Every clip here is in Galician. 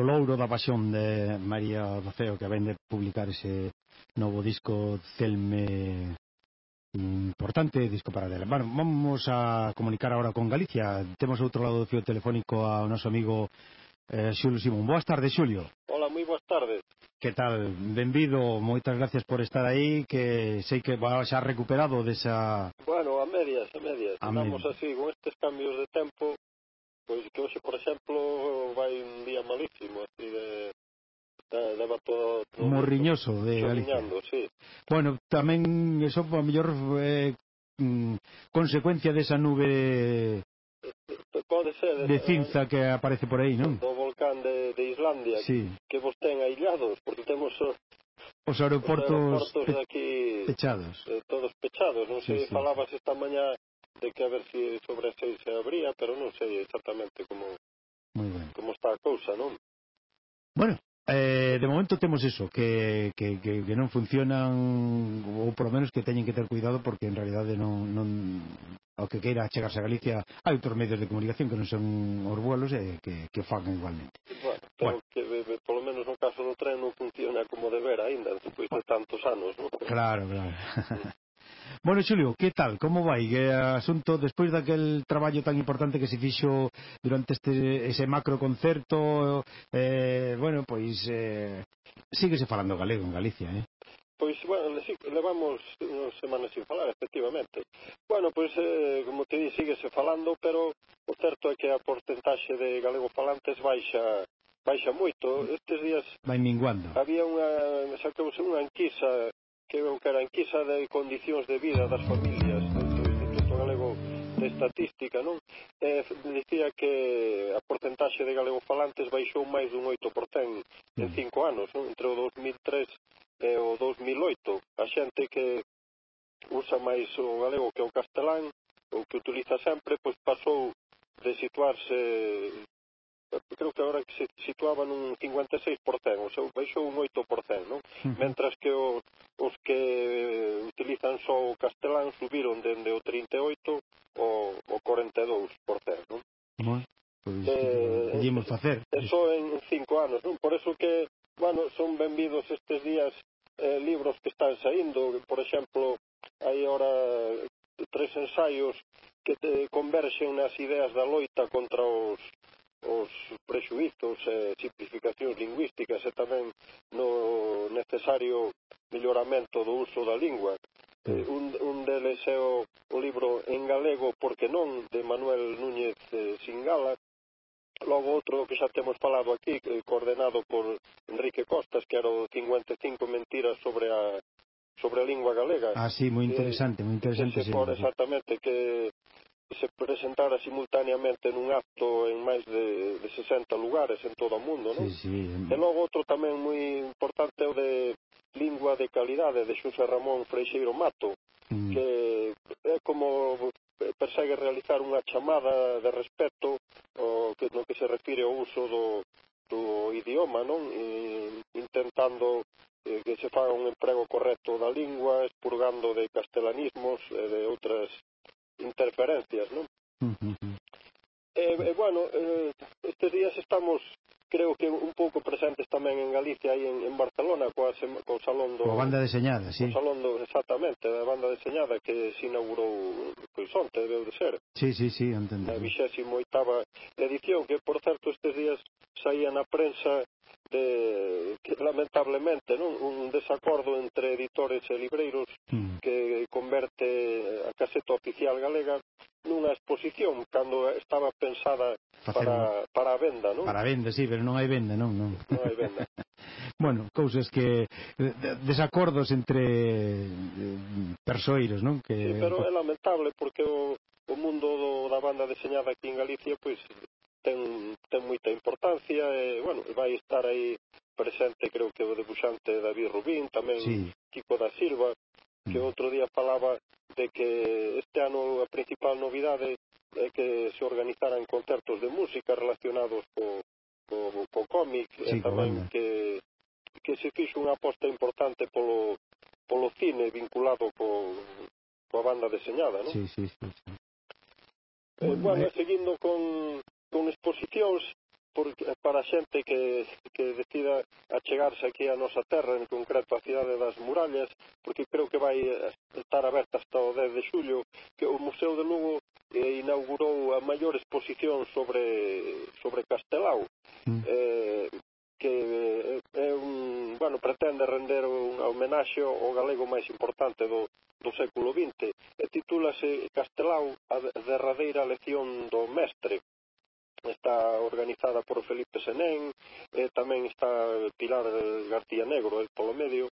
o Louro da Pasión de María Doceo que vende publicar ese novo disco Celme mm, importante disco para dela. Bueno, vamos a comunicar agora con Galicia. Temos outro lado do fio telefónico ao noso amigo eh, Xulio Simón. Boas tardes, Xulio. Hola, moi boas tardes. Que tal? Benvido, moitas gracias por estar aí, que sei que va, xa recuperado desa... Bueno, a medias, a medias. A Estamos medias. así, con estes cambios de tempo, Pois que hoxe, por exemplo, vai un día malísimo, así de leva todo, todo morriñoso de Galicia. Sí. Bueno, tamén eso a mellor eh, mm, consecuencia desa de nube Pode ser, de eh, cinza que aparece por aí, non? Do volcán de, de Islandia sí. que vos ten aillados porque temos eh, os, os aeroportos, os aeroportos pe, aquí, pechados eh, todos pechados, non sei, sí, sí. falabas esta mañá de que a ver se si sobre as seis se abría, pero non sei exactamente como como está a cousa, non? Bueno, eh, de momento temos eso, que, que, que, que non funcionan, ou polo menos que teñen que ter cuidado, porque en realidade non, non ao que queira chegarse a Galicia hai outros medios de comunicación que non son os vuelos e que, que fan igualmente. Bueno, pero bueno. que polo menos no caso do tren non funciona como deber ainda, despois de tantos anos, non? Claro, claro. Mm. Bueno, Xulio, que tal? Como vai que asunto despois daquel traballo tan importante que se fixo durante este ese macro concerto eh, bueno, pois eh, síguese falando galego en Galicia, eh? Pois, bueno, sí, levamos unhas semanas sin falar, efectivamente. Bueno, pois, eh, como te di, síguese falando, pero o certo é que a porcentaxe de galego falantes baixa baixa moito. Estes días... Vai minguando. Había unha, sacouse unha enquisa que é o caranquiza de condicións de vida das familias do Instituto Galego de Estatística, non? Eh, dicía que a porcentaxe de galegofalantes baixou máis dun 8% en mm. cinco anos, non? entre o 2003 e o 2008. A xente que usa máis o galego que o castelán, ou que utiliza sempre, pois pasou de situarse creo que agora se situaba nun 56%, ou sea, baixou un 8%, non? Mentras que o, os que eh, utilizan só o castelán subiron dende o 38 ao, ao 42%, non? Bueno, pois, eh, eh podíamos facer. Eso en cinco anos, non? Por eso que, bueno, son benvidos estes días eh, libros que están saindo, por exemplo, hai ahora tres ensaios que te converxen nas ideas da loita contra os os prexuizos e simplificacións lingüísticas e tamén no necesario melloramento do uso da lingua. Mm. Un, un deles é o, o libro en galego porque non de Manuel Núñez eh, Singala Logo outro que xa temos falado aquí, eh, coordenado por Enrique Costas, que era o 55 mentiras sobre a sobre a lingua galega. Ah, sí, moi eh, interesante, moi interesante. Que se pone exactamente que se presentara simultaneamente nun acto en máis de, de 60 lugares en todo o mundo, non? Sí, sí. E logo outro tamén moi importante é o de Lingua de Calidade de Xosé Ramón Freixeiro Mato, mm. que é como persegue realizar unha chamada de respeto o que no que se refire ao uso do, do idioma, non? E, intentando eh, que se faga un emprego correcto da lingua, expurgando de castelanismos e de outras interferencias, non? Uh. Eh, e, eh, e bueno, eh, estes días estamos creo que un pouco presentes tamén en Galicia e en, en Barcelona coa sem, co salón do... Coa banda deseñada, sí. o salón do, exactamente, da banda deseñada que se inaugurou pois onte, debeu de ser. Sí, sí, sí, entendo. A 28 edición, que por certo estes días saía na prensa de, que, lamentablemente, non? un desacordo entre editores e libreiros mm. pensada Facer... para, para a venda, non? Para a venda, sí, pero non hai venda, non? Non, non hai venda. bueno, cousas que desacordos entre eh, persoeiros, non? Que... Sí, pero é lamentable porque o, o mundo do, da banda deseñada aquí en Galicia pois ten, ten moita importancia e, bueno, vai estar aí presente creo que o debuxante David Rubín, tamén sí. Kiko da Silva, que mm. outro día falaba de que este ano a principal novidade é que se organizaran concertos de música relacionados co, co, co cómic sí, e tamén que, que se fixo unha aposta importante polo, polo cine vinculado co, coa banda deseñada, non? Sí, sí, sí. sí. Eh, bueno, eh... seguindo con, con exposicións, porque, eh, para xente que, que decida achegarse aquí á nosa terra, en concreto a cidade das murallas, porque creo que vai eh, estar aberta hasta o 10 de xullo, que o Museo de Lugo eh, inaugurou a maior exposición sobre, sobre Castelao, mm. eh, que eh, é un, bueno, pretende render unha homenaxe ao galego máis importante do, do século XX e titúlase Castelao a derradeira lección do mestre está organizada por Felipe Senén, eh, tamén está Pilar García Negro, el polo medio,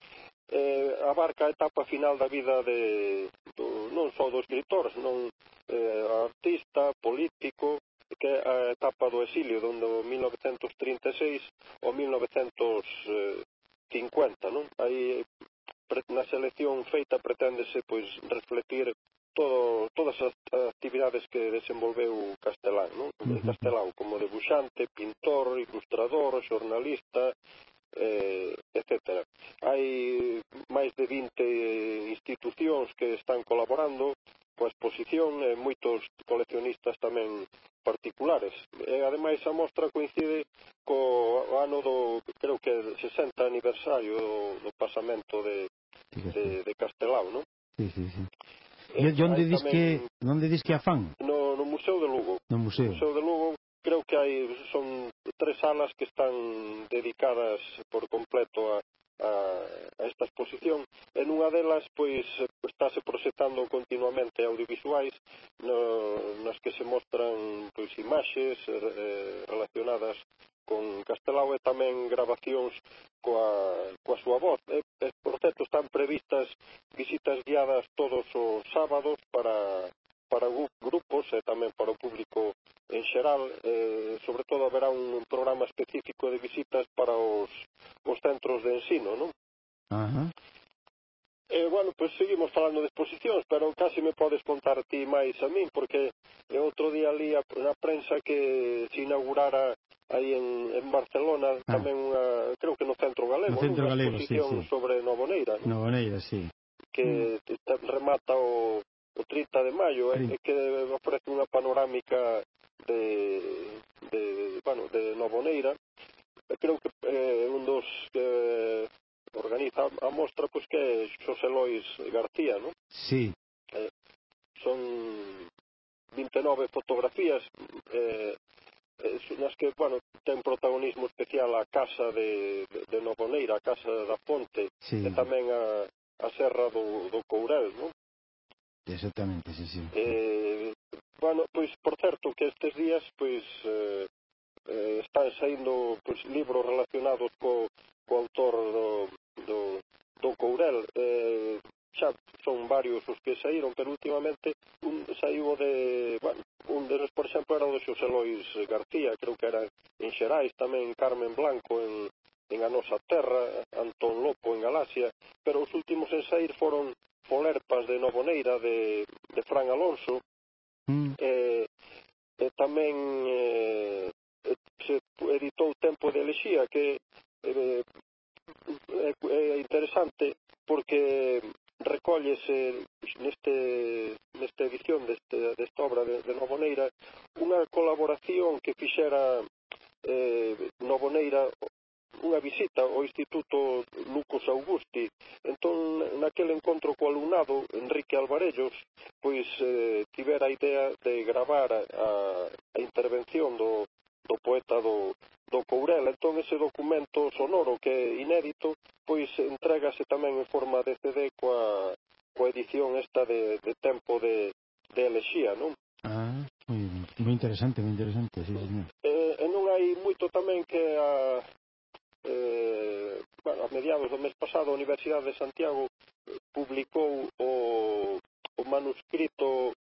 eh, abarca a etapa final da vida de, do, non só do escritor, non eh, artista, político, que é a etapa do exilio, donde 1936 ao 1950, non? Aí na selección feita preténdese pois refletir todo, todas as actividades que desenvolveu Castelán, non? Uh -huh. Castelán como debuxante, pintor, ilustrador, xornalista, eh, etc. Hai máis de 20 institucións que están colaborando coa exposición e moitos coleccionistas tamén particulares. E ademais a mostra coincide co ano do, creo que 60 aniversario do, do pasamento de, de, de Castelao, non? Sí, sí, sí. E onde dis que onde dis que a fan? No, no Museo de Lugo. No Museo. No Museo de Lugo creo que hai son tres salas que están dedicadas por completo a a, a esta exposición e nunha delas pois estáse proxectando continuamente audiovisuais no, nas que se mostran pois imaxes eh, relacionadas con Castelao e tamén grabacións coa, coa súa voz. E, e, por certo, están previstas visitas guiadas todos os sábados para, para grupos e tamén para o público en xeral. Eh, sobre todo haberá un programa específico de visitas para os, os centros de ensino, non? Uh -huh. Eh, bueno, pois seguimos falando de exposicións, pero casi me podes contar ti máis a min, porque outro día li a, na prensa que se inaugurara aí en, en Barcelona ah. tamén unha, creo que no Centro Galego, no Centro unha Galego, exposición sí, sí. sobre Novoneira. ¿no? Novoneira, sí. Que mm. remata o, o 30 de maio, sí. eh, que ofrece unha panorámica de, de, bueno, de Novoneira creo que eh, un dos eh, organiza a mostra pois que é Xosé Lois García, non? Sí. Eh, son 29 fotografías eh, eh, nas que, bueno, ten protagonismo especial a casa de, de, de Novoneira, a casa da Ponte, sí. e tamén a, a Serra do, do Courel, non? Exactamente, sí, sí. Eh, bueno, pois, por certo, que estes días, pois, eh, eh, están saindo pois, libros relacionados co, co autor son varios os que saíron, pero últimamente un saiu de, bueno, un deles, por exemplo, era o de Xosé Lois García, creo que era en Xerais, tamén Carmen Blanco en, en a nosa terra, Antón Lopo en Galaxia, pero os últimos en sair foron Folerpas de Novoneira de, de Fran Alonso, mm. eh, e tamén eh, se editou Tempo de Elexía, que eh, é, é interesante porque recóllese neste, nesta edición deste, desta obra de, de Novoneira unha colaboración que fixera eh, Novoneira unha visita ao Instituto Lucas Augusti. Entón, naquele encontro co alumnado, Enrique Alvarellos, pois eh, tivera a idea de gravar a, a intervención do, do poeta do, do Courel. Entón ese documento sonoro que é inédito, pois entrégase tamén en forma de CD coa, coa edición esta de, de tempo de, de Elexía, non? Ah, moi, moi interesante, moi interesante, sí, señor. Eh, e non hai moito tamén que a, eh, bueno, a mediados do mes pasado a Universidade de Santiago publicou o, o manuscrito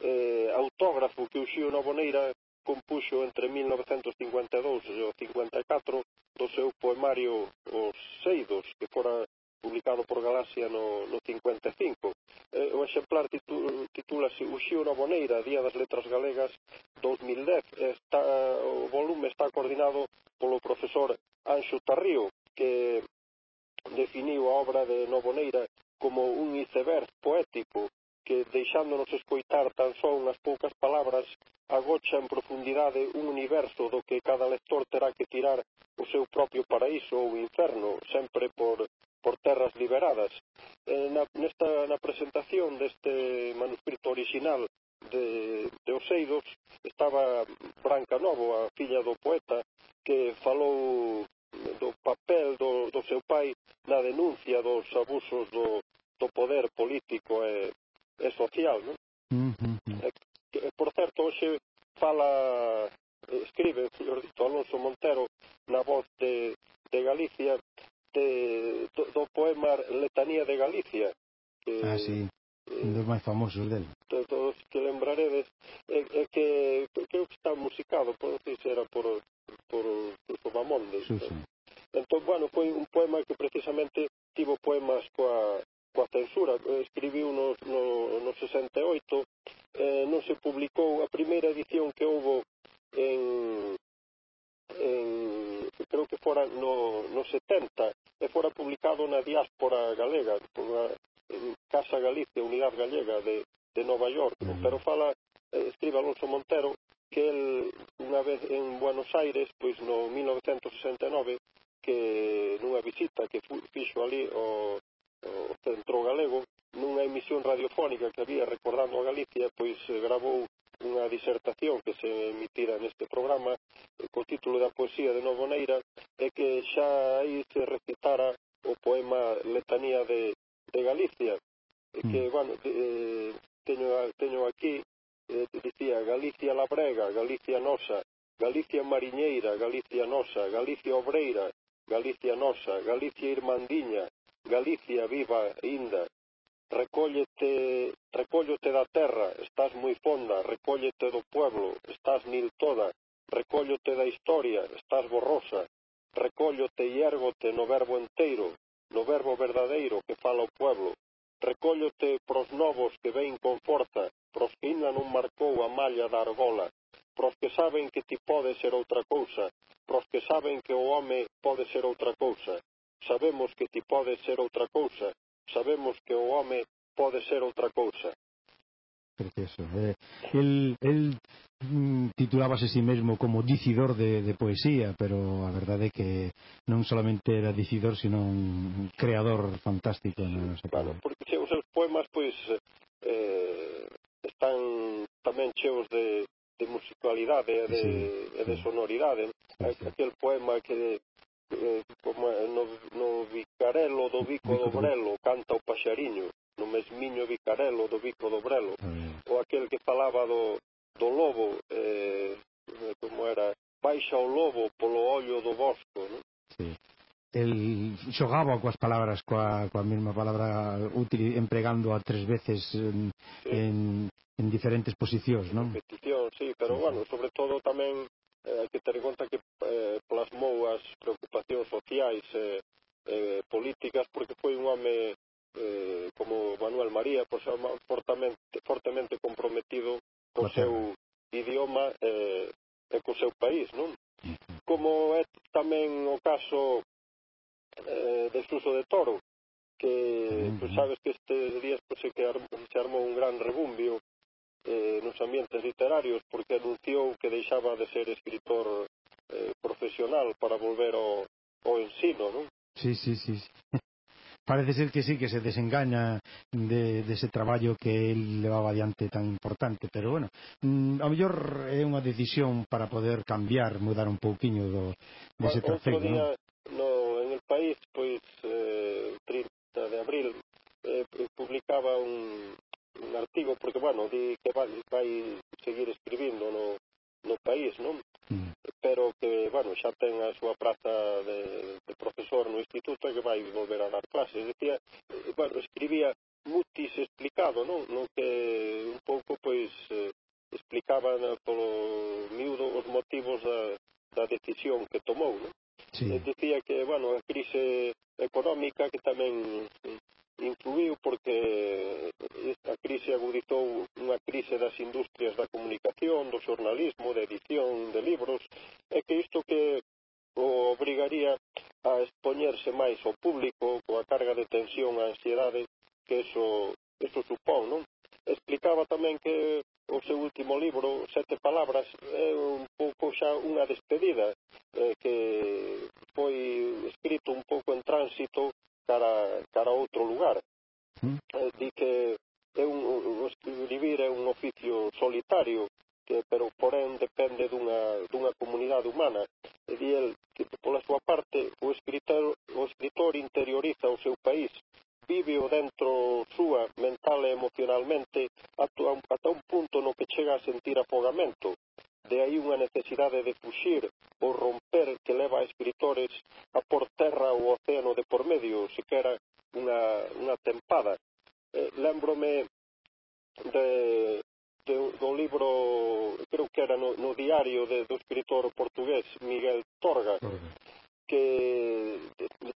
eh, autógrafo que uxiu na Boneira compuxo entre 1952 e o 54 do seu poemario Os Seidos, que fora publicado por Galaxia no, no 55. Eh, o exemplar titu, titúlase Uxío na Boneira, Día das Letras Galegas 2010. Está, o volume está coordinado polo profesor Anxo Tarrío, que definiu a obra de Novoneira como un iceberg poético que, deixándonos escoitar tan só unhas poucas palabras, agocha en profundidade un universo do que cada lector terá que tirar o seu propio paraíso ou inferno, sempre por, por terras liberadas. Eh, na, nesta, na presentación deste manuscrito original de, de Oseidos estaba Branca Novo, a filla do poeta, que falou do papel do, do seu pai na denuncia dos abusos do, do poder político e é social, non? Uh -huh. Por certo, hoxe fala, escribe o señor Dito Alonso Montero na voz de, de Galicia de, do, do poema Letanía de Galicia. Que, ah, sí eh, un dos máis famosos del. Todos que lembraredes é, é que creo que está musicado, por decir, era por por por Mamondes. Sí, sí. Entón, bueno, foi un poema que precisamente tivo poemas coa coa censura. Eh, Escribiu no, no, no 68, eh, non se publicou a primeira edición que houve en, en creo que fora no, no 70 e fora publicado na diáspora galega por Casa Galicia, Unidade Gallega de, de Nova York, mm. Pero fala eh, escribe Alonso Montero que el unha vez en Buenos Aires, pois no 1969, que nunha visita que fixo ali o o Centro Galego, nunha emisión radiofónica que había recordando a Galicia, pois eh, gravou unha disertación que se emitira neste programa eh, co título da poesía de Novo Neira e que xa aí se recitara o poema Letanía de, de Galicia. E que, mm. bueno, eh, teño, teño aquí eh, dicía Galicia labrega, Galicia nosa Galicia mariñeira, Galicia nosa Galicia obreira, Galicia nosa Galicia irmandiña, Galicia viva inda, recóllete, recóllete da terra, estás moi fonda, recóllete do pueblo, estás nil toda, recóllote da historia, estás borrosa, recóllote e ergote no verbo enteiro, no verbo verdadeiro que fala o pueblo, recóllote pros novos que vein con forza, pros que ainda non marcou a malla da argola, pros que saben que ti pode ser outra cousa, pros que saben que o home pode ser outra cousa, sabemos que ti podes ser outra cousa, sabemos que o home pode ser outra cousa. Precioso. Eh, el, el mm, titulábase a sí mesmo como dicidor de, de poesía, pero a verdade é que non solamente era dicidor, sino un creador fantástico. Sí, no claro, porque se os seus poemas pois eh, están tamén cheos de, de musicalidade e de, sí, de sonoridade. Sí, sí. Aquel poema que como no, no Vicarelo do Bico do Brelo canta o paxariño no mesmiño Vicarelo do Bico do Brelo ah, ou aquel que falaba do, do lobo eh, como era baixa o lobo polo ollo do bosco non? Sí. El xogaba coas palabras coa, coa mesma palabra útil empregando a tres veces en, sí. en, en diferentes posicións, non? Repetición, sí, pero bueno, sobre todo tamén eh, hai que ter en conta que eh, plasmou as preocupacións sociais e eh, eh, políticas porque foi un home eh, como Manuel María por fortemente, fortemente comprometido co seu idioma eh, e co seu país, non? Como é tamén o caso eh, de Suso de Toro, que pues, sabes que estes días pues, se, que armou, se armou un gran rebumbio eh, nos ambientes literarios porque anunciou que deixaba de ser escritor eh, profesional para volver ao, ao ensino, non? Sí, sí, sí. Parece ser que sí, que se desengaña de, de ese traballo que él levaba adiante tan importante, pero bueno, mm, a mellor é unha decisión para poder cambiar, mudar un pouquiño do, dese de tracego, non? No, en el país, pois, eh, 30 de abril, eh, publicaba un, un artigo porque, bueno, di que vai, vai seguir escribindo no, no país, non? Mm. Pero que, bueno, xa ten a súa praza de, de profesor no instituto e que vai volver a dar clases. Decía, eh, bueno, escribía mutis explicado, non? No que un pouco, pois, eh, explicaba polo miúdo os motivos da, da decisión que tomou, non? Sí. Dicía que, bueno, a crise económica que tamén influiu porque esta crise agudizou unha crise das industrias da comunicación, do xornalismo, da edición de libros, e que isto que o obrigaría a expoñerse máis ao público coa carga de tensión, a ansiedade que eso, eso supón, non? Explicaba tamén que o seu último libro, Sete Palabras, é un pouco xa unha despedida eh, que foi escrito un pouco en tránsito cara, cara a outro lugar. Mm. Eh, di que é un, o escribir é un oficio solitario, que, pero porén depende dunha, dunha comunidade humana. E di el que pola súa parte o escritor, o escritor interioriza o seu país víveo dentro súa mental e emocionalmente ata, ata un punto no que chega a sentir afogamento. De aí unha necesidade de fuxir ou romper que leva a escritores a por terra o océano de por medio, sequera unha, unha tempada. Eh, lembrome de, de, do libro, creo que era no, no diario de, do escritor portugués Miguel Torga, que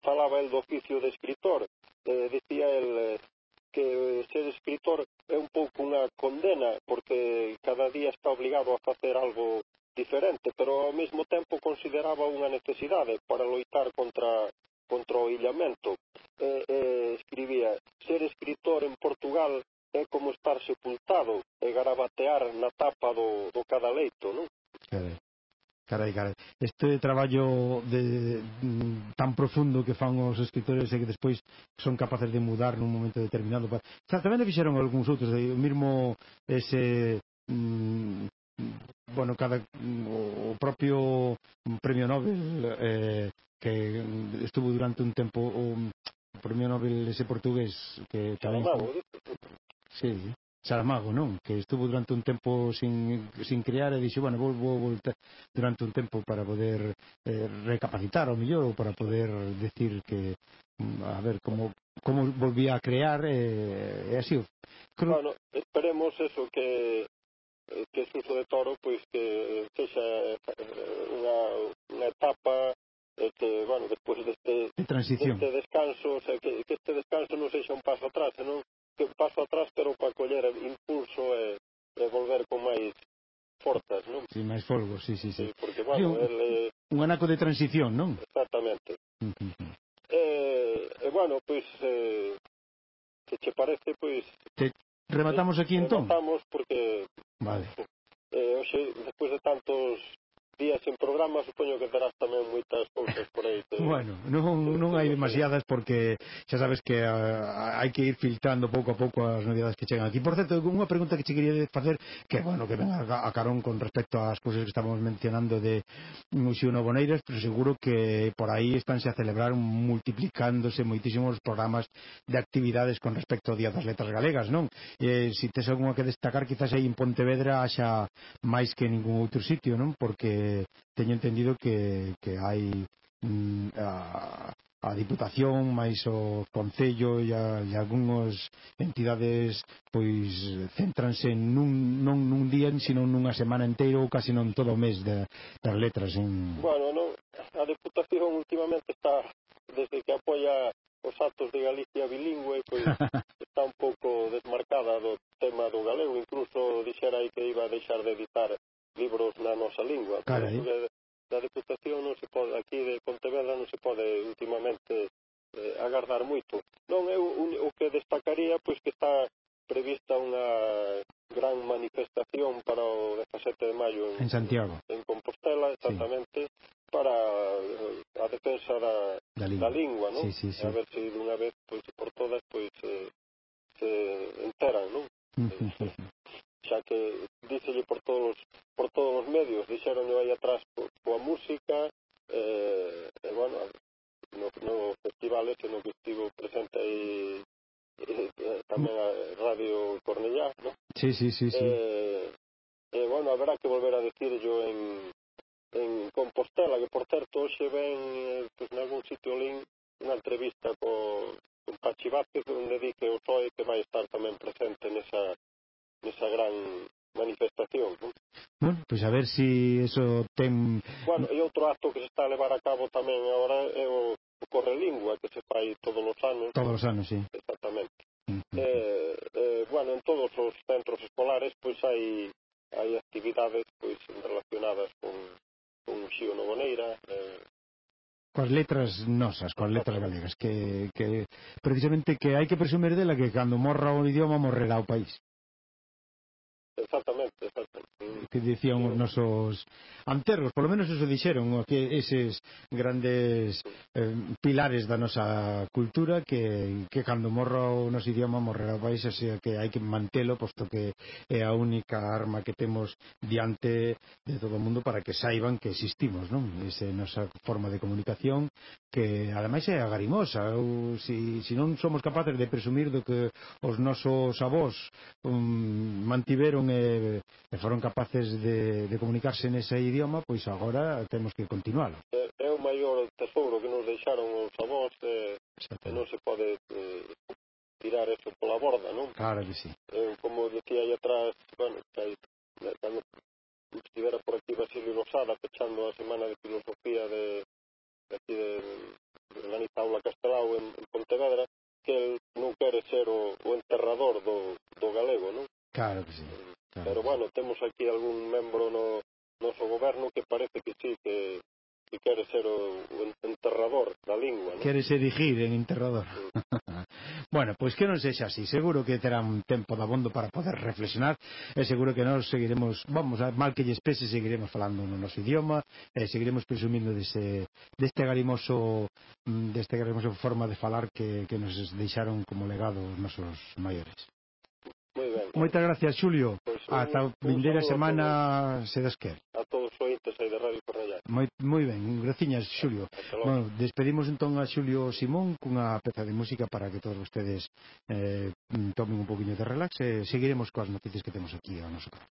falaba el do oficio de escritor. Eh, decía el que ser escritor é un pouco unha condena, porque cada día está obligado a facer algo diferente, pero ao mesmo tempo consideraba unha necesidade para loitar contra contra o illamento. Eh, eh, escribía, ser escritor en Portugal é como estar sepultado e garabatear na tapa do, do cada leito, non? Eh. Carai, carai. Este traballo de, mm, tan profundo que fan os escritores e que despois son capaces de mudar nun momento determinado. Xa, tamén le fixeron algúns outros, o mismo ese mm, bueno, cada o propio premio Nobel eh, que estuvo durante un tempo o premio Nobel ese portugués que tamén Sí, Saramago, non? Que estuvo durante un tempo sin, sin crear e dixo, bueno, vou, vou voltar durante un tempo para poder eh, recapacitar ao millor ou para poder decir que mm, a ver como como volvía a crear e eh, así. Creo... Bueno, esperemos eso que que Suso de Toro pois que sexa eh, unha, unha etapa este, bueno, despois deste, de transición. deste descanso, o sea, que, que este descanso non sexa un paso atrás, non? paso atrás pero para coller impulso e, e volver con máis forzas, non? Si, sí, máis folgo, si, sí, si, sí, si. Sí. Porque, bueno, sí, un, el, eh, un anaco de transición, non? Exactamente. Uh -huh. eh, eh, bueno, pois, pues, eh, que che parece, pois... Pues, te rematamos aquí, eh, entón? Rematamos, porque... Vale. Eh, oxe, despois de tantos días en programa supoño que terás tamén moitas cousas por aí te... bueno, non, non hai demasiadas porque xa sabes que uh, hai que ir filtrando pouco a pouco as novidades que chegan aquí por certo, unha pregunta que che quería facer que bueno, que ven a, a carón con respecto ás cousas que estamos mencionando de Museo Noboneiras, pero seguro que por aí estánse a celebrar multiplicándose moitísimos programas de actividades con respecto ao Día das Letras Galegas, non? Eh, si tes algunha que destacar, quizás aí en Pontevedra haxa máis que ningún outro sitio, non? Porque teño entendido que, que hai mm, a, a Diputación máis o Concello e, a, e algúnas entidades pois céntranse nun, non nun día sino nunha semana inteira ou casi non todo o mes de, das letras en... Bueno, non, a Diputación últimamente está Santiago. En Compostela, exactamente, sí. para eh, a defensa da, da lingua, da lingua non? Sí, sí, sí. A ver se dunha vez, pois, por todas, pois, eh, se enteran, non? Eh, xa que díxelle por todos por todos os medios, dixeron aí atrás coa música, eh, e, bueno, no, no festival ese no que estivo presente aí eh, eh tamén a Radio Cornellá, ¿no? Sí, sí, sí, sí. Eh, eso ten... Bueno, e outro acto que se está a levar a cabo tamén agora é o, o Correlingua, que se fai todos os anos. Todos os anos, sí. Exactamente. Uh -huh. eh, eh, bueno, en todos os centros escolares pois hai, hai actividades pois relacionadas con, con Xío Novoneira, eh, coas letras nosas, coas letras galegas, que, que precisamente que hai que presumir dela que cando morra o idioma morrerá o país. Exactamente, exactamente que dicían os nosos anterros, polo menos eso dixeron que eses grandes eh, pilares da nosa cultura que, que cando morra o nos idioma morrerá o país, o sea que hai que mantelo posto que é a única arma que temos diante de todo o mundo para que saiban que existimos, non? Esa nosa forma de comunicación que ademais é agarimosa, ou si, si non somos capaces de presumir do que os nosos avós um, mantiveron e, e foron capaces de, de comunicarse nese idioma, pois agora temos que continualo. É, é o maior tesouro que nos deixaron os avós, eh, que non se pode eh, tirar eso pola borda, non? Claro que sí. Eh, como decía aí atrás, bueno, aí, eh, cando estivera por aquí Basilio Rosada pechando a Semana de Filosofía de, de aquí de, de Dani Paula Castelao en, en Pontevedra, que el non quere ser o, o enterrador do, do galego, non? Claro que sí. Claro. Pero bueno, temos aquí algún membro no noso goberno que parece que sí, que, que quere ser o, o enterrador da lingua. ¿no? Quere ser erigir en enterrador. Sí. bueno, pois pues que non sexa así. Seguro que terán tempo de abondo para poder reflexionar e seguro que nós seguiremos, vamos, a mal que lles pese, seguiremos falando no noso idioma e seguiremos presumindo dese, deste garimoso mm, deste garimoso forma de falar que, que nos deixaron como legado os nosos maiores. Moitas gracias, Xulio. Pois un, Ata a vindeira semana se desquer. A todos os ointes aí de Radio Corrallá. Moi, moi ben, graciñas, Xulio. Bueno, despedimos entón a Xulio Simón cunha peza de música para que todos vostedes eh, tomen un poquinho de relax e seguiremos coas noticias que temos aquí ao noso canal.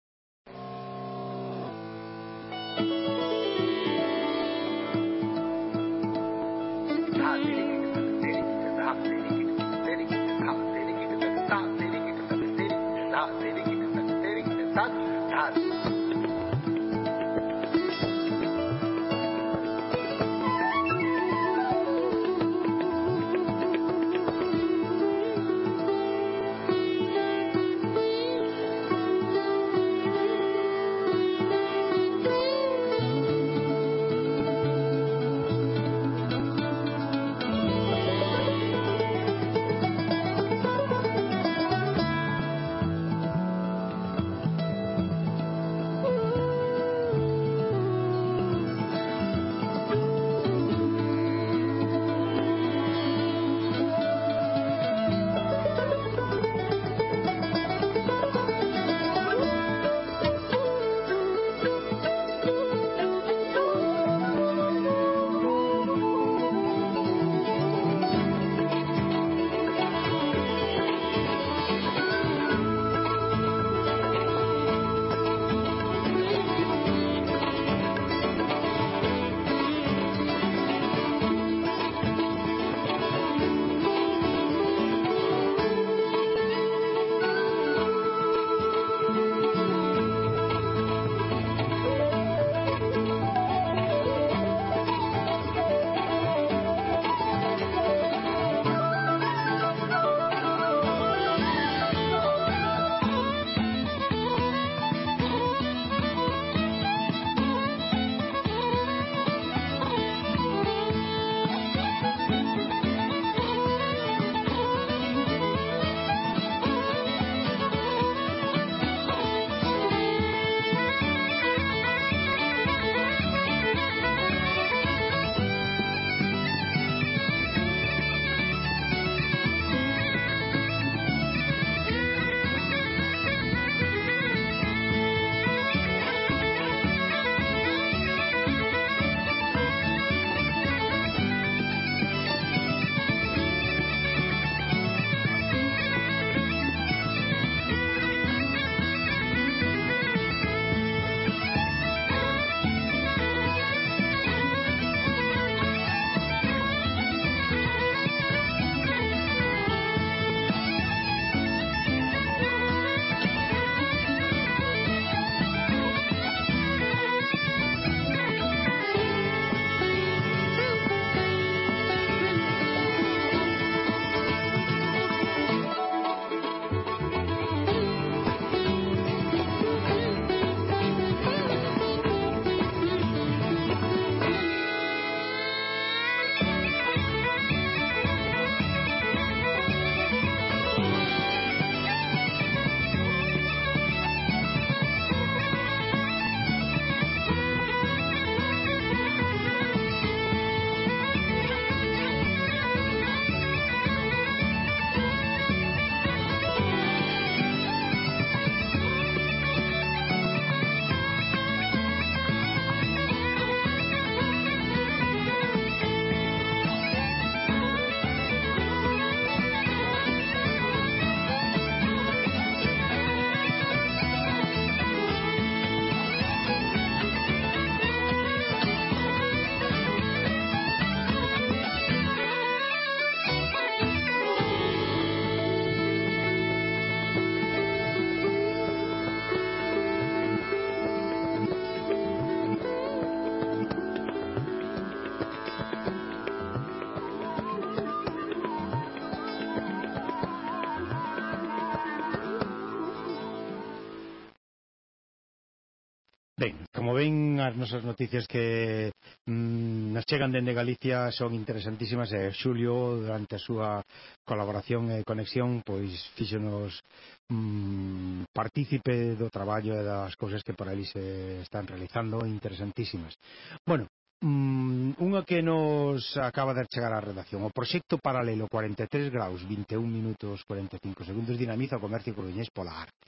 as nosas noticias que mm, nos chegan dende Galicia son interesantísimas e Xulio durante a súa colaboración e conexión pois fíxonos mm, partícipe do traballo e das cousas que por ali se están realizando interesantísimas. Bueno, Mm, unha que nos acaba de chegar á redacción. O proxecto paralelo 43 graus, 21 minutos 45 segundos dinamiza o comercio coruñés pola arte.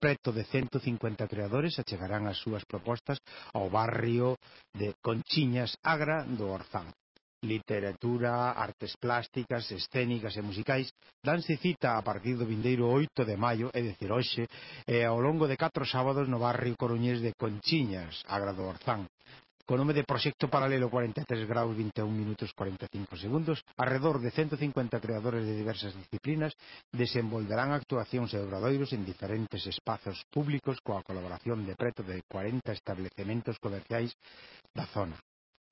Preto de 150 creadores achegarán as súas propostas ao barrio de Conchiñas Agra do Orzán. Literatura, artes plásticas, escénicas e musicais danse cita a partir do vindeiro 8 de maio, é dicir, hoxe, e ao longo de catro sábados no barrio coruñés de Conchiñas, Agra do Orzán co nome de Proxecto Paralelo 43 graus 21 minutos 45 segundos, arredor de 150 creadores de diversas disciplinas desenvolverán actuacións e obradoiros en diferentes espazos públicos coa colaboración de preto de 40 establecementos comerciais da zona.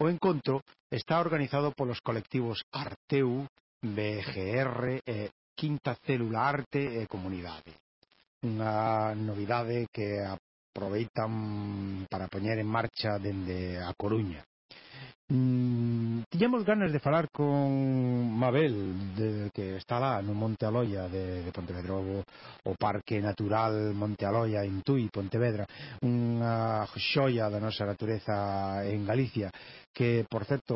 O encontro está organizado polos colectivos Arteu, BGR e Quinta Célula Arte e Comunidade. Unha novidade que a aproveitan para poñer en marcha dende a Coruña. Mm, tiñamos ganas de falar con Mabel de, que está lá no Monte Aloia de, de Pontevedra o, o Parque Natural Monte Aloia en Tui, Pontevedra unha xoia da nosa natureza en Galicia que, por certo,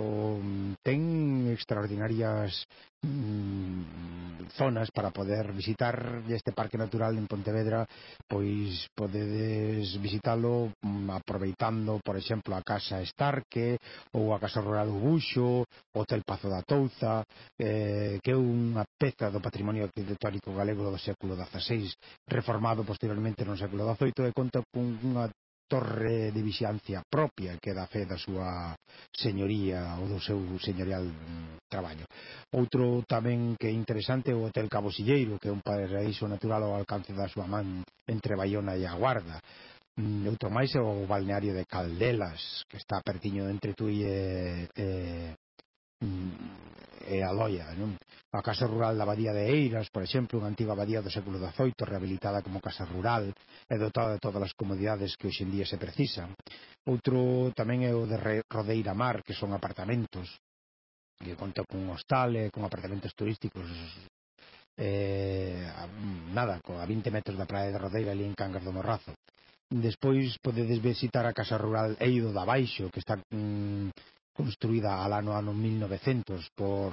ten extraordinarias mm, zonas para poder visitar este parque natural en Pontevedra, pois podedes visitalo mm, aproveitando, por exemplo, a Casa Estarque ou a Casa Rural do Buxo, o Hotel Pazo da Touza, eh, que é unha peza do patrimonio arquitectónico galego do século XVI, reformado posteriormente no século XVIII e conta cunha torre de vixiancia propia que dá fe da súa señoría ou do seu señorial mm, traballo. Outro tamén que é interesante é o Hotel Cabo Silleiro, que é un paraíso natural ao alcance da súa man entre Bayona e a Guarda. Mm, outro máis é o balneario de Caldelas, que está pertiño entre Tui e, e, Mm, e loia, non? A Casa Rural da Abadía de Eiras, por exemplo, unha antiga abadía do século XVIII rehabilitada como casa rural e dotada de todas as comodidades que hoxendía se precisan. Outro tamén é o de Rodeira Mar, que son apartamentos que conta con hostal e con apartamentos turísticos eh, nada, a 20 metros da praia de Rodeira ali en Cangas do Morrazo. Despois podedes visitar a Casa Rural Eido da Baixo, que está mm, construída al ano ano 1900 por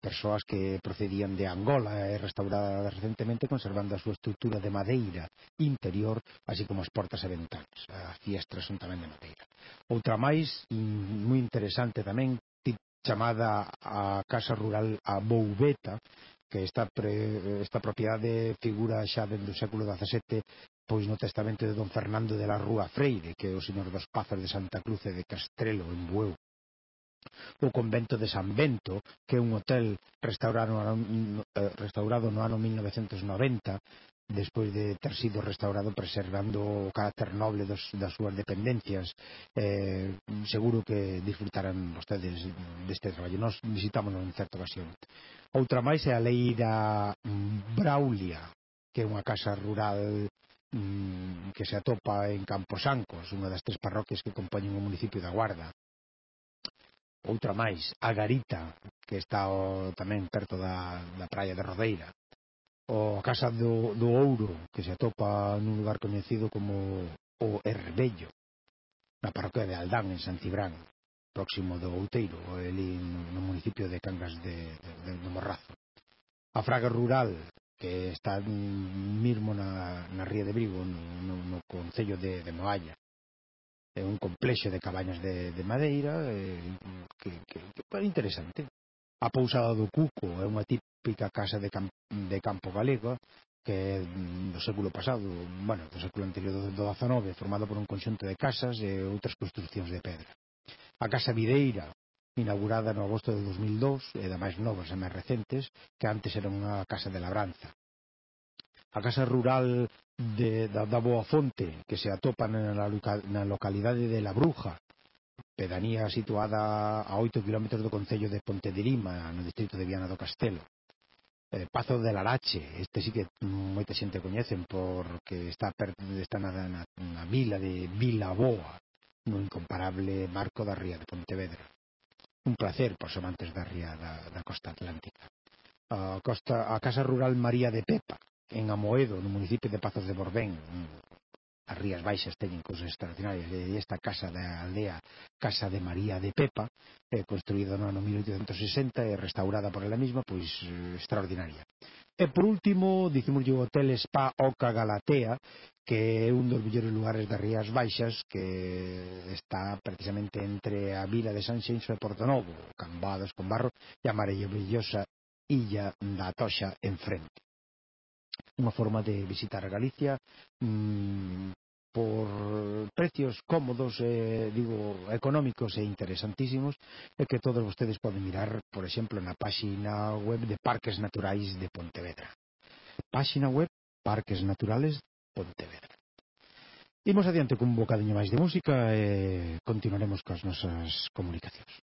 persoas que procedían de Angola e restaurada recentemente conservando a súa estrutura de madeira interior así como as portas e ventanas. As fiestras son tamén de madeira. Outra máis moi interesante tamén chamada a Casa Rural a Boubeta que esta, pre, esta propiedade figura xa dentro do século XVII pois no testamento de don Fernando de la Rúa Freire que é o señor dos Pazos de Santa Cruz e de Castrelo en Bueu o convento de San Bento, que é un hotel restaurado, eh, restaurado no ano 1990, despois de ter sido restaurado preservando o carácter noble dos, das súas dependencias. Eh, seguro que disfrutarán vostedes deste traballo. Nos visitámonos en certa ocasión. Outra máis é a lei da Braulia que é unha casa rural mm, que se atopa en Camposancos unha das tres parroquias que compoñen o municipio da Guarda outra máis, a Garita, que está o, tamén perto da, da praia de Rodeira, o Casa do, do Ouro, que se atopa nun lugar coñecido como o Herbello, na parroquia de Aldán, en Santibrán, próximo do Outeiro, ali no municipio de Cangas de, de, de Morrazo. A Fraga Rural, que está mismo na, na Ría de Brigo, no, no, no Concello de, de Moalla é un complexo de cabañas de, de madeira eh, que, que, que é interesante a pousada do Cuco é unha típica casa de, camp, de campo galega que é do século pasado, bueno, do século anterior do, do XIX, formada por un conxunto de casas e outras construccións de pedra. A Casa Videira, inaugurada no agosto de 2002, e da máis novas e máis recentes, que antes era unha casa de labranza a casa rural de, da, da Boafonte, que se atopa na, na localidade de La Bruja, pedanía situada a 8 km do Concello de Ponte de Lima no distrito de Viana do Castelo. Eh, Pazo de Larache, este sí que moita xente coñecen porque está perto está na, na, na vila de Vila Boa, no incomparable marco da ría de Pontevedra. Un placer para os amantes da ría da, da costa atlántica. A, costa, a Casa Rural María de Pepa, en Amoedo, no municipio de Pazos de Borbén. As Rías Baixas teñen cousas extraordinarias E esta casa da aldea Casa de María de Pepa, eh, construída no ano 1860 e restaurada por ela mesma, pois eh, extraordinaria. E por último, dicimos o Hotel Spa Oca Galatea, que é un dos mellores lugares das Rías Baixas que está precisamente entre a vila de San Xenxo e Porto Novo, Cambados con Barro e a maravillosa illa da Toxa enfrente unha forma de visitar Galicia mm, por precios cómodos, eh, digo, económicos e interesantísimos, e que todos vostedes poden mirar, por exemplo, na páxina web de Parques Naturais de Pontevedra. Páxina web Parques Naturales Pontevedra. Imos adiante cun bocadiño máis de música e continuaremos coas nosas comunicacións.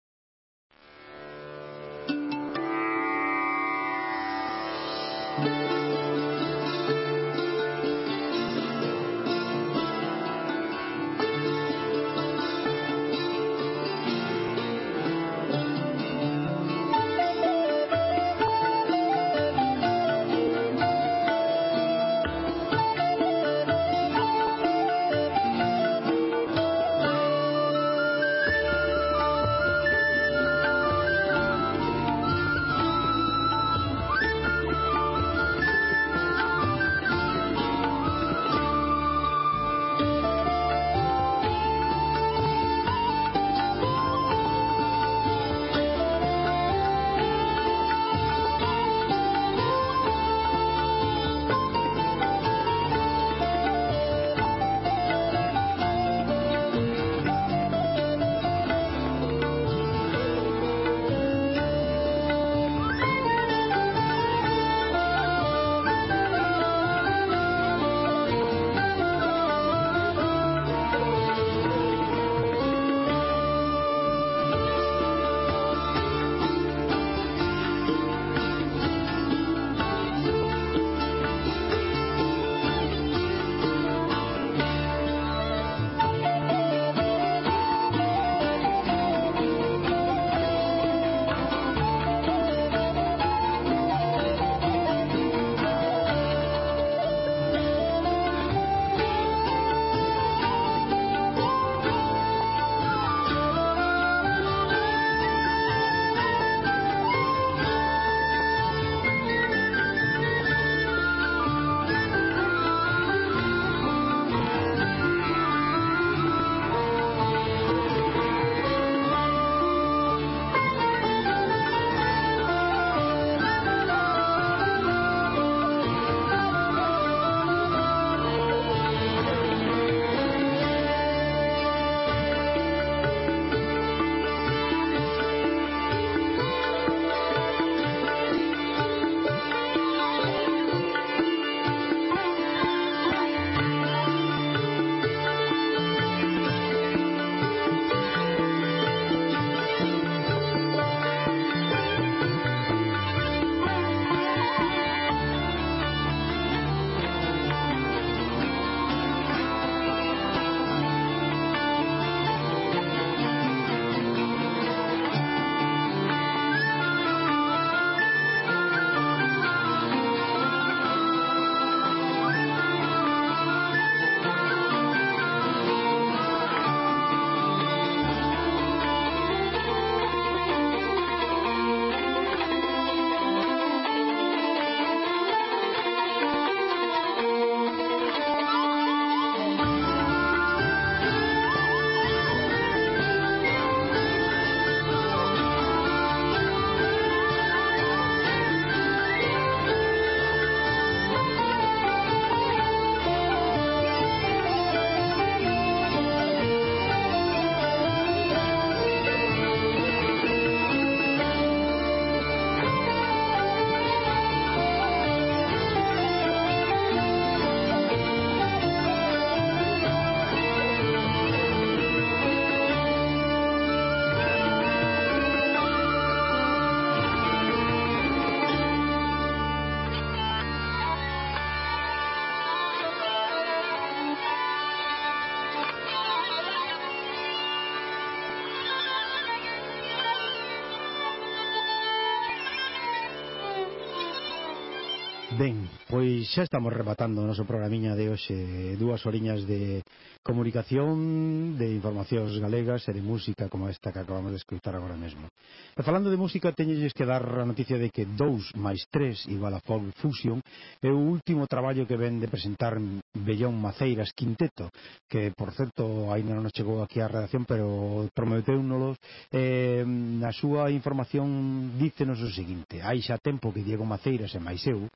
Ben, pois xa estamos rematando o noso programiña de hoxe dúas horiñas de comunicación, de informacións galegas e de música como esta que acabamos de escutar agora mesmo. E falando de música, teñelles que dar a noticia de que 2 máis 3 igual a Folk Fusion é o último traballo que ven de presentar Bellón Maceiras Quinteto, que, por certo, aínda non chegou aquí á redacción, pero prometeu nolos. Eh, na súa información dícenos o seguinte, hai xa tempo que Diego Maceiras e máis eu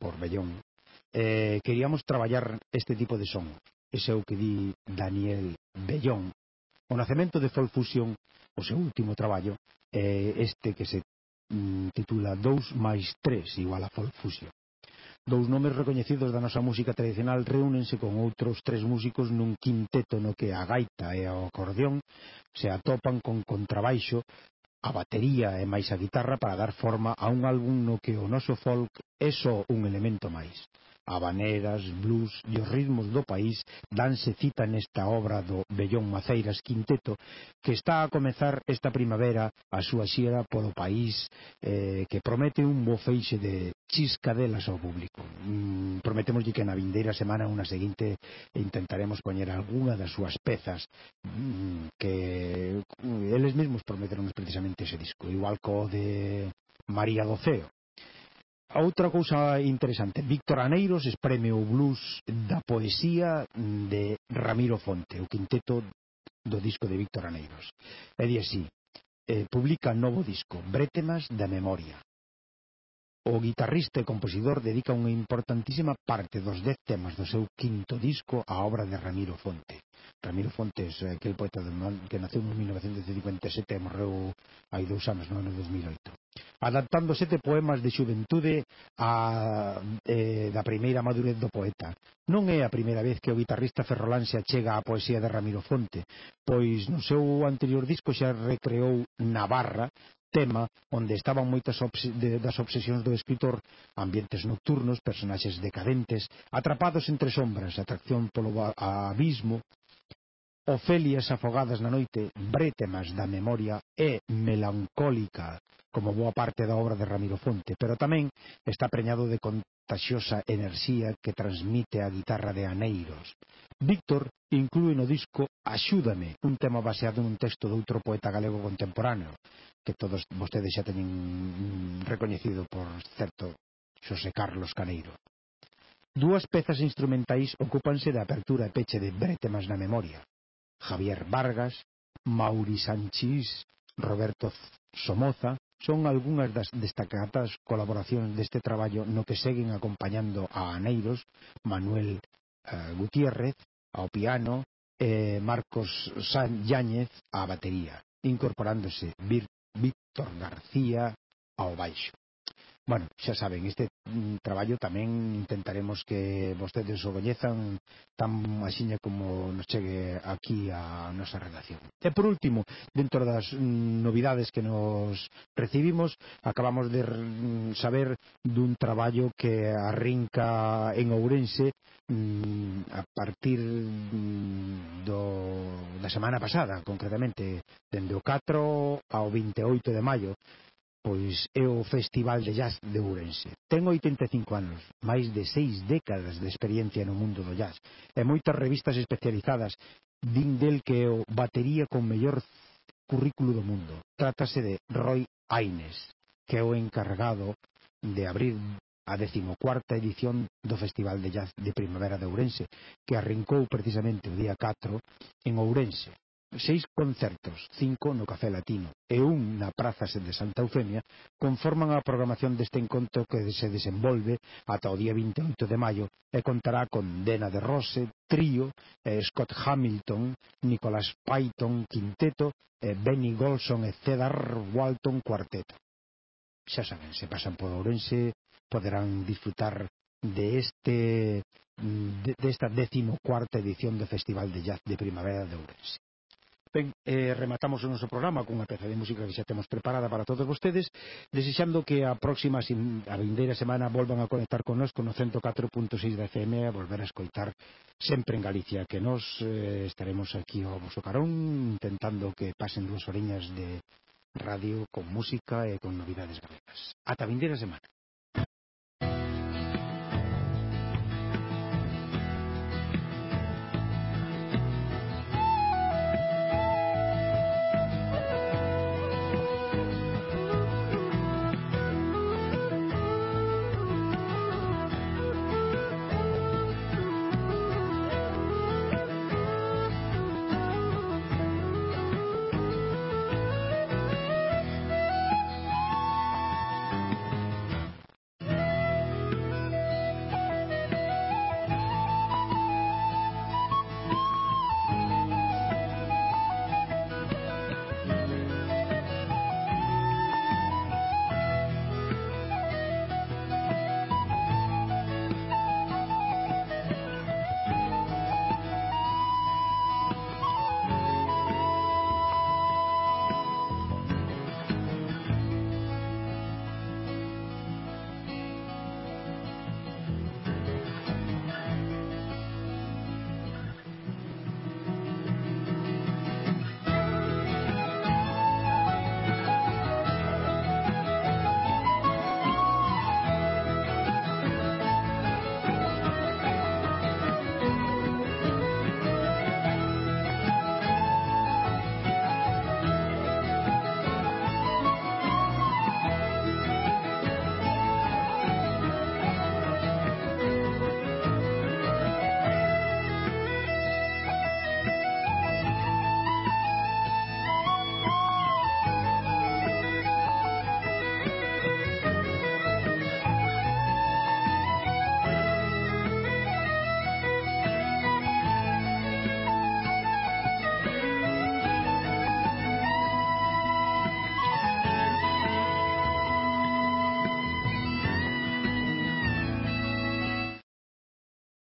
por Bellón. eh, queríamos traballar este tipo de son. Ese é o que di Daniel Bellón. O nacemento de Folk Fusion, o seu último traballo, eh, este que se mm, titula 2 máis 3 igual a Folk Fusion. Dous nomes recoñecidos da nosa música tradicional reúnense con outros tres músicos nun quinteto no que a gaita e o acordeón se atopan con contrabaixo a batería e máis a guitarra para dar forma a un álbum no que o noso folk é só un elemento máis. Habaneras, blues e os ritmos do país danse cita nesta obra do Bellón Maceiras Quinteto que está a comezar esta primavera a súa xira polo país eh, que promete un bo feixe de, chiscadelas ao público. Mm, prometemoslle que na vindeira semana unha seguinte intentaremos poñer algunha das súas pezas mm, que mm, eles mesmos prometeron precisamente ese disco, igual co de María Doceo. Outra cousa interesante, Víctor Aneiros espreme o blues da poesía de Ramiro Fonte, o quinteto do disco de Víctor Aneiros. E di así, eh, publica novo disco, Brétemas da Memoria. O guitarrista e compositor dedica unha importantísima parte dos dez temas do seu quinto disco á obra de Ramiro Fonte. Ramiro Fonte é aquel poeta que naceu en 1957 e morreu hai dous anos, no ano 2008. Adaptando sete poemas de xuventude a, eh, da primeira madurez do poeta. Non é a primeira vez que o guitarrista Ferrolán se achega á poesía de Ramiro Fonte, pois no seu anterior disco xa recreou Navarra, tema onde estaban moitas obs de, das obsesións do escritor ambientes nocturnos, personaxes decadentes atrapados entre sombras atracción polo abismo Ofelias afogadas na noite, brétemas da memoria é melancólica, como boa parte da obra de Ramiro Fonte, pero tamén está preñado de contagiosa enerxía que transmite a guitarra de Aneiros. Víctor inclúe no disco Axúdame, un tema baseado nun texto de outro poeta galego contemporáneo, que todos vostedes xa teñen mm, recoñecido por certo Xosé Carlos Caneiro. Dúas pezas instrumentais ocúpanse da apertura e peche de Bretemas na memoria. Javier Vargas, Mauri Sanchís, Roberto Somoza son algunhas das destacadas colaboracións deste traballo no que seguen acompañando a Aneiros, Manuel eh, Gutiérrez ao piano e eh, Marcos San Yáñez á batería, incorporándose Víctor García ao baixo. Bueno, xa saben, este mm, traballo tamén intentaremos que vostedes o coñezan tan axiña como nos chegue aquí a nosa redacción. E por último, dentro das mm, novidades que nos recibimos, acabamos de mm, saber dun traballo que arrinca en Ourense mm, a partir mm, do, da semana pasada, concretamente, dende o 4 ao 28 de maio, pois é o Festival de Jazz de Ourense. Ten 85 anos, máis de seis décadas de experiencia no mundo do jazz, e moitas revistas especializadas din del que é o batería con mellor currículo do mundo. Trátase de Roy Aines, que é o encargado de abrir a decimocuarta edición do Festival de Jazz de Primavera de Ourense, que arrincou precisamente o día 4 en Ourense. Seis concertos, cinco no Café Latino e un na Praza de Santa Eufemia, conforman a programación deste encontro que se desenvolve ata o día 28 de maio e contará con Dena de Rose, Trío, eh, Scott Hamilton, Nicholas Python Quinteto, eh, Benny Golson e Cedar Walton Cuarteto. Xa saben, se pasan por Ourense, poderán disfrutar de este de, desta décimo cuarta edición do Festival de Jazz de Primavera de Ourense. Ben, eh, rematamos o noso programa cunha peza de música que xa temos preparada para todos vostedes, desexando que a próxima, a vindeira semana, volvan a conectar connosco no 104.6 da FM a volver a escoitar sempre en Galicia, que nós eh, estaremos aquí ao vosso carón intentando que pasen dúas horiñas de radio con música e con novidades galegas. Ata vindeira semana.